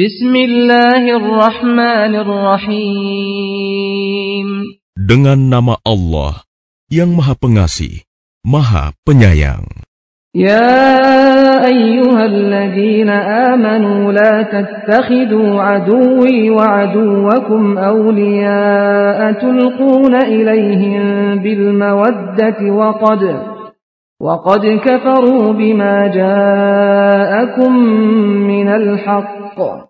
بسم الله الرحمن الرحيم Dengan nama Allah yang Maha Pengasih, Maha Penyayang. يا أيها الذين آمنوا لا تتخذوا عدوي وعدوكم أولياء تلقون إليهم بالمودة وقد وقد كفروا بما جاءكم من الحق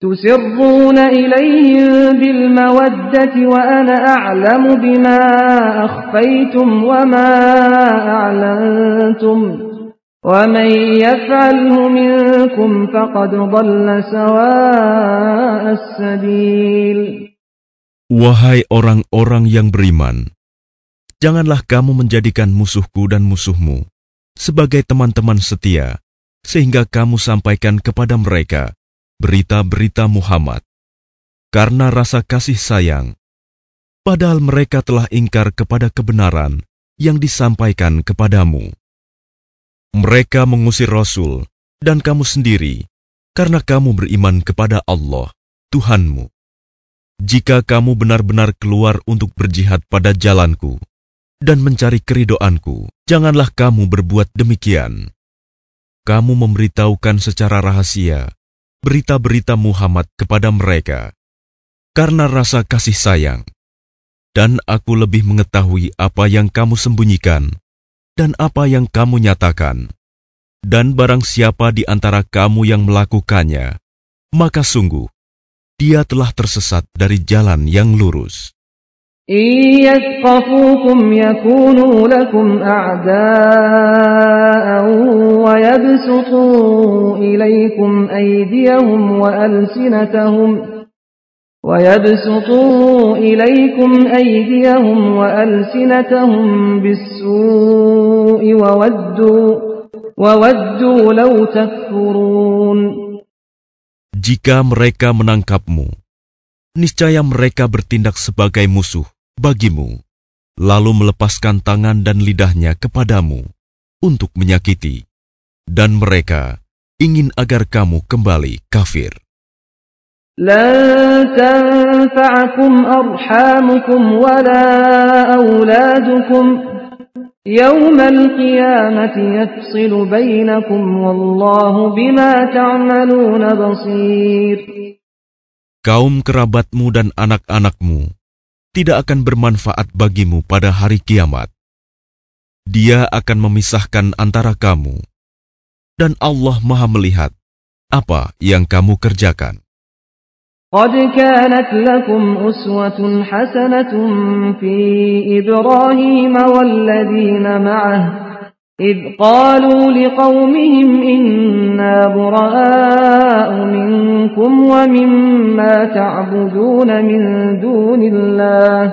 تسرون إليهم بالمودة وأنا أعلم بما أخفيتم وما أعلنتم ومن يفعله منكم فقد ضل سواء السبيل Wahai orang-orang yang beriman, janganlah kamu menjadikan musuhku dan musuhmu sebagai teman-teman setia, sehingga kamu sampaikan kepada mereka berita-berita Muhammad karena rasa kasih sayang, padahal mereka telah ingkar kepada kebenaran yang disampaikan kepadamu. Mereka mengusir Rasul dan kamu sendiri karena kamu beriman kepada Allah, Tuhanmu. Jika kamu benar-benar keluar untuk berjihad pada jalanku dan mencari keridoanku, janganlah kamu berbuat demikian. Kamu memberitahukan secara rahasia berita-berita Muhammad kepada mereka karena rasa kasih sayang. Dan aku lebih mengetahui apa yang kamu sembunyikan dan apa yang kamu nyatakan. Dan barang siapa di antara kamu yang melakukannya, maka sungguh dia telah tersesat dari jalan yang lurus. يثقفوكم يكونوا لكم أعداء ويبسطوا إليكم أيديهم وألسنتهم ويبسطوا إليكم أيديهم وألسنتهم بالسوء وودوا وودوا لو تكفرون Jika mereka menangkapmu, niscaya mereka bertindak sebagai musuh bagimu, lalu melepaskan tangan dan lidahnya kepadamu untuk menyakiti, dan mereka ingin agar kamu kembali kafir. لن تنفعكم أرحامكم ولا أولادكم يوم القيامة يفصل بينكم والله بما تعملون بصير Kaum kerabatmu dan anak-anakmu tidak akan bermanfaat bagimu pada hari kiamat. Dia akan memisahkan antara kamu, dan Allah Maha Melihat apa yang kamu kerjakan. قد كانت لكم أسوة حسنة في إبراهيم والذين معه إذ قالوا لقومهم إنا براء منكم ومما تعبدون من دون الله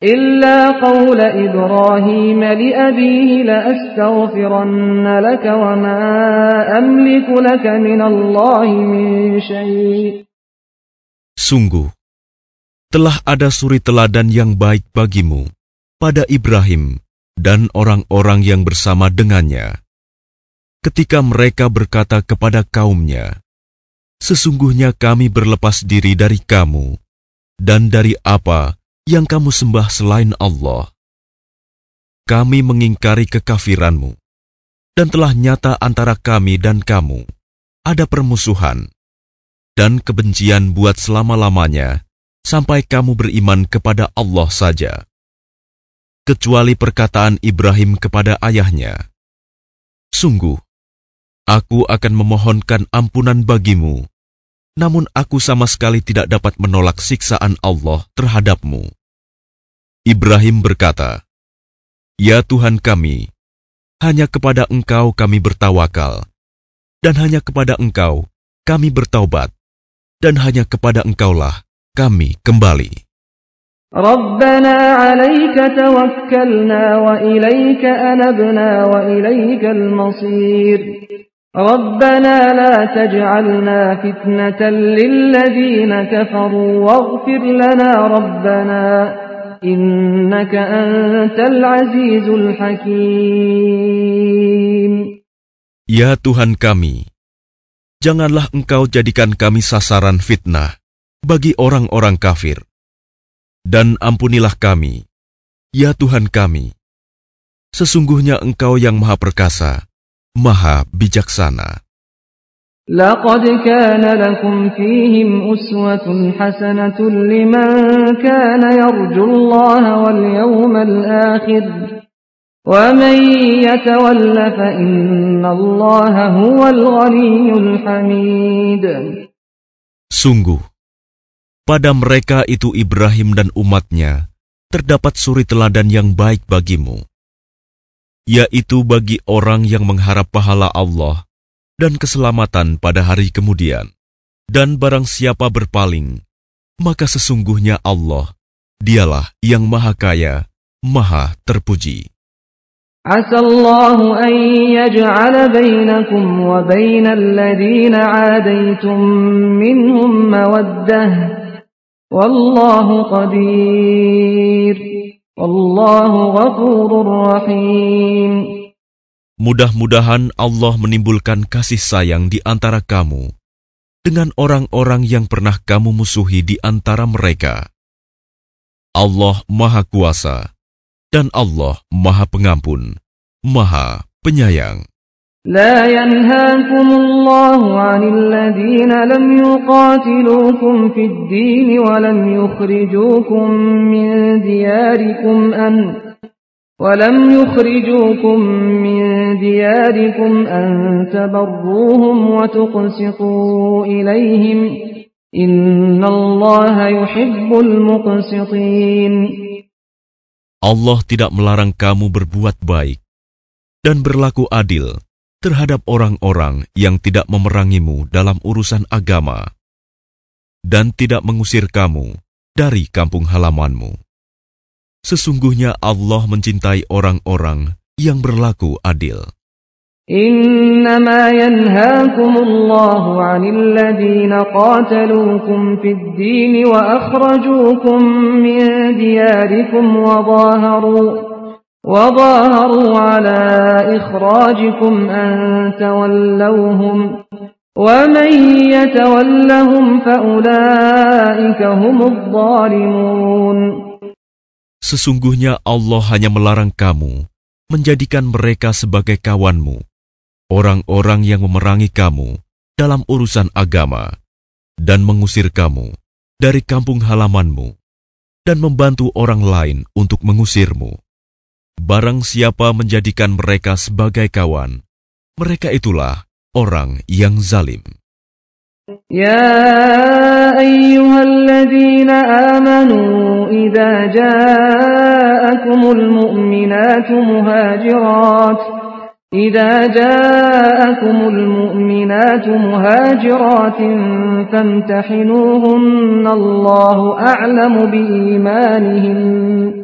إلا قول إبراهيم لأبيه لأستغفرن لك وما أملك لك من الله من شيء Sungguh, telah ada suri teladan yang baik bagimu pada Ibrahim dan orang-orang yang bersama dengannya. Ketika mereka berkata kepada kaumnya, Sesungguhnya kami berlepas diri dari kamu dan dari apa yang kamu sembah selain Allah. Kami mengingkari kekafiranmu, dan telah nyata antara kami dan kamu ada permusuhan dan kebencian buat selama-lamanya sampai kamu beriman kepada Allah saja. Kecuali perkataan Ibrahim kepada ayahnya, Sungguh, aku akan memohonkan ampunan bagimu namun aku sama sekali tidak dapat menolak siksaan Allah terhadapmu. Ibrahim berkata, Ya Tuhan kami, hanya kepada Engkau kami bertawakal, dan hanya kepada Engkau kami bertaubat, dan hanya kepada Engkaulah kami kembali. ربنا عليك توكلنا وإليك أنبنا وإليك المصير ربنا لا تجعلنا فتنة للذين كفروا واغفر لنا ربنا إنك أنت العزيز الحكيم Ya Tuhan kami, janganlah Engkau jadikan kami sasaran fitnah bagi orang-orang kafir. Dan ampunilah kami, ya Tuhan kami. Sesungguhnya Engkau yang Maha Perkasa, Maha Bijaksana. لقد كان لكم فيهم أسوة حسنة لمن كان يرجو الله واليوم الآخر ومن يتول فإن الله هو الغني الحميد Sungguh, pada mereka itu Ibrahim dan umatnya terdapat suri teladan yang baik bagimu, yaitu bagi orang yang mengharap pahala Allah dan keselamatan pada hari kemudian. Dan barang siapa berpaling, maka sesungguhnya Allah, dialah yang maha kaya, maha terpuji. Asallahu an yaj'ala bainakum wa bainal ladhina 'adaitum minhum mawaddah. Wallahu qadir. Wallahu ghafurur rahim. Mudah-mudahan Allah menimbulkan kasih sayang di antara kamu dengan orang-orang yang pernah kamu musuhi di antara mereka. Allah Maha Kuasa dan Allah Maha Pengampun, Maha Penyayang. لا ينهاكم الله عن الذين لم يقاتلوكم في الدين ولم يخرجوكم من دياركم أن ولم يخرجوكم من دياركم أن تبروهم وتقسطوا إليهم إن الله يحب المقسطين Allah tidak melarang kamu berbuat baik dan berlaku adil terhadap orang-orang yang tidak memerangimu dalam urusan agama dan tidak mengusir kamu dari kampung halamanmu. Sesungguhnya Allah mencintai orang-orang yang berlaku adil. إنما ينهاكم الله عن الذين قاتلوكم في الدين وأخرجوكم من دياركم وظاهروا وظاهروا على إخراجكم أن تولوهم ومن يتولهم فأولئك هم الظالمون Sesungguhnya Allah hanya melarang kamu menjadikan mereka sebagai kawanmu, orang-orang yang memerangi kamu dalam urusan agama, dan mengusir kamu dari kampung halamanmu, dan membantu orang lain untuk mengusirmu. Barang siapa menjadikan mereka sebagai kawan, mereka itulah orang yang zalim. يا أيها الذين آمنوا إذا جاءكم المؤمنات مهاجرات إذا جاءكم المؤمنات مهاجرات فامتحنوهن الله أعلم بإيمانهن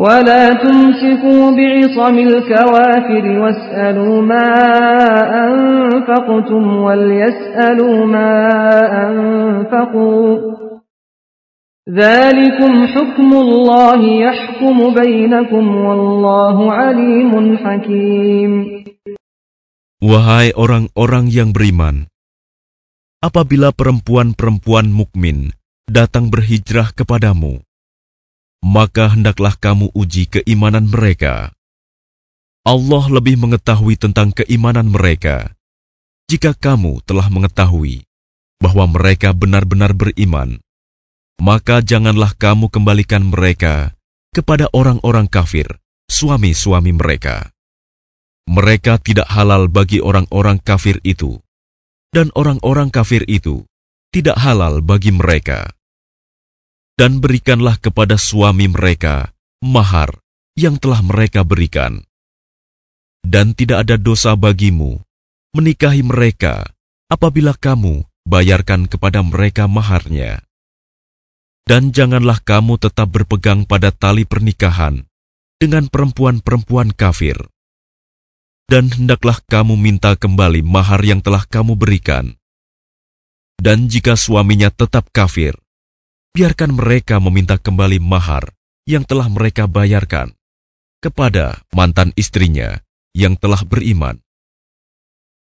ولا تمسكوا بعصم الكوافر واسألوا ما أنفقتم وليسألوا ما أنفقوا ذلكم حكم الله يحكم بينكم والله عليم حكيم Wahai orang-orang yang beriman, apabila perempuan-perempuan mukmin datang berhijrah kepadamu, maka hendaklah kamu uji keimanan mereka. Allah lebih mengetahui tentang keimanan mereka. Jika kamu telah mengetahui bahwa mereka benar-benar beriman, maka janganlah kamu kembalikan mereka kepada orang-orang kafir, suami-suami mereka. Mereka tidak halal bagi orang-orang kafir itu, dan orang-orang kafir itu tidak halal bagi mereka. Dan berikanlah kepada suami mereka mahar yang telah mereka berikan. Dan tidak ada dosa bagimu menikahi mereka apabila kamu bayarkan kepada mereka maharnya. Dan janganlah kamu tetap berpegang pada tali pernikahan dengan perempuan-perempuan kafir. Dan hendaklah kamu minta kembali mahar yang telah kamu berikan. Dan jika suaminya tetap kafir, biarkan mereka meminta kembali mahar yang telah mereka bayarkan kepada mantan istrinya yang telah beriman.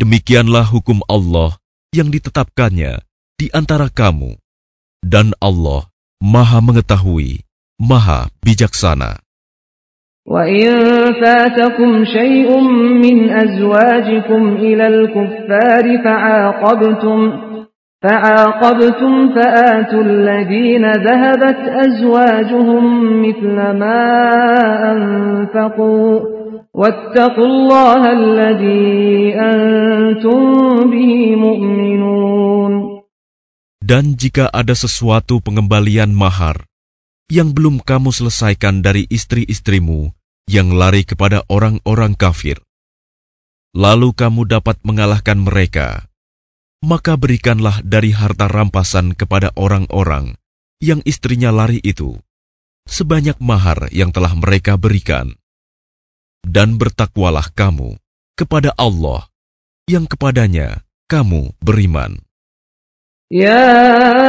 Demikianlah hukum Allah yang ditetapkannya di antara kamu, dan Allah Maha Mengetahui, Maha Bijaksana. وَإِن فَاتَكُمْ شَيْءٌ مِّنْ أَزْوَاجِكُمْ إِلَى الْكُفَّارِ فَعَاقَبْتُمْ فَعَاقَبْتُمْ فَآتُوا الَّذِينَ ذَهَبَتْ أَزْوَاجُهُم مِّثْلَ مَا أَنفَقُوا وَاتَّقُوا اللَّهَ الَّذِي أَنتُم بِهِ مُؤْمِنُونَ Dan jika ada sesuatu pengembalian mahar yang belum kamu selesaikan dari istri-istrimu yang lari kepada orang-orang kafir, lalu kamu dapat mengalahkan mereka, maka berikanlah dari harta rampasan kepada orang-orang yang istrinya lari itu, sebanyak mahar yang telah mereka berikan. Dan bertakwalah kamu kepada Allah, yang kepadanya kamu beriman. يا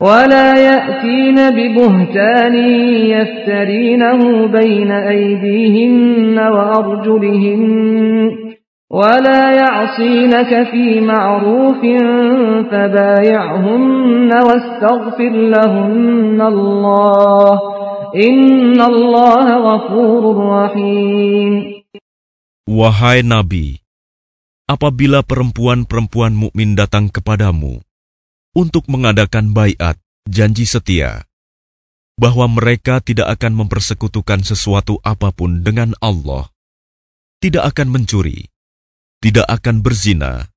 ولا يأتين ببهتان يفترينه بين أيديهن وأرجلهن ولا يعصينك في معروف فبايعهن واستغفر لهن الله إن الله غفور رحيم Wahai Nabi, apabila perempuan-perempuan mukmin datang kepadamu untuk mengadakan baiat janji setia bahwa mereka tidak akan mempersekutukan sesuatu apa pun dengan Allah, tidak akan mencuri, tidak akan berzina,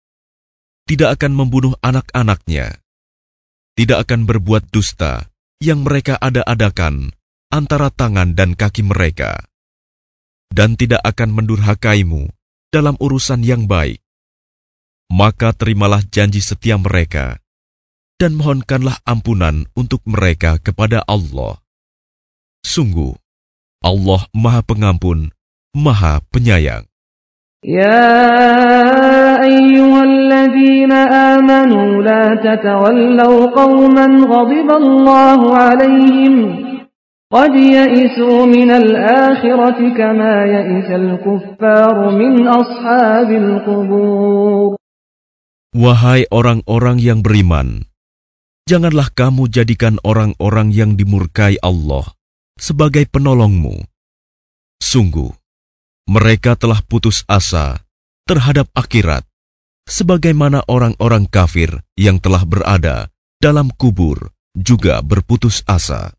tidak akan membunuh anak-anaknya, tidak akan berbuat dusta yang mereka ada-adakan antara tangan dan kaki mereka, dan tidak akan mendurhakaimu dalam urusan yang baik. Maka terimalah janji setia mereka dan mohonkanlah ampunan untuk mereka kepada Allah. Sungguh, Allah Maha Pengampun, Maha Penyayang. يا أيها الذين آمنوا لا تتولوا قوما غضب الله عليهم قد يئسوا من الآخرة كما يئس الكفار من أصحاب القبور Wahai orang-orang yang beriman, janganlah kamu jadikan orang-orang yang dimurkai Allah sebagai penolongmu. Sungguh, mereka telah putus asa terhadap akhirat, sebagaimana orang-orang kafir yang telah berada dalam kubur juga berputus asa.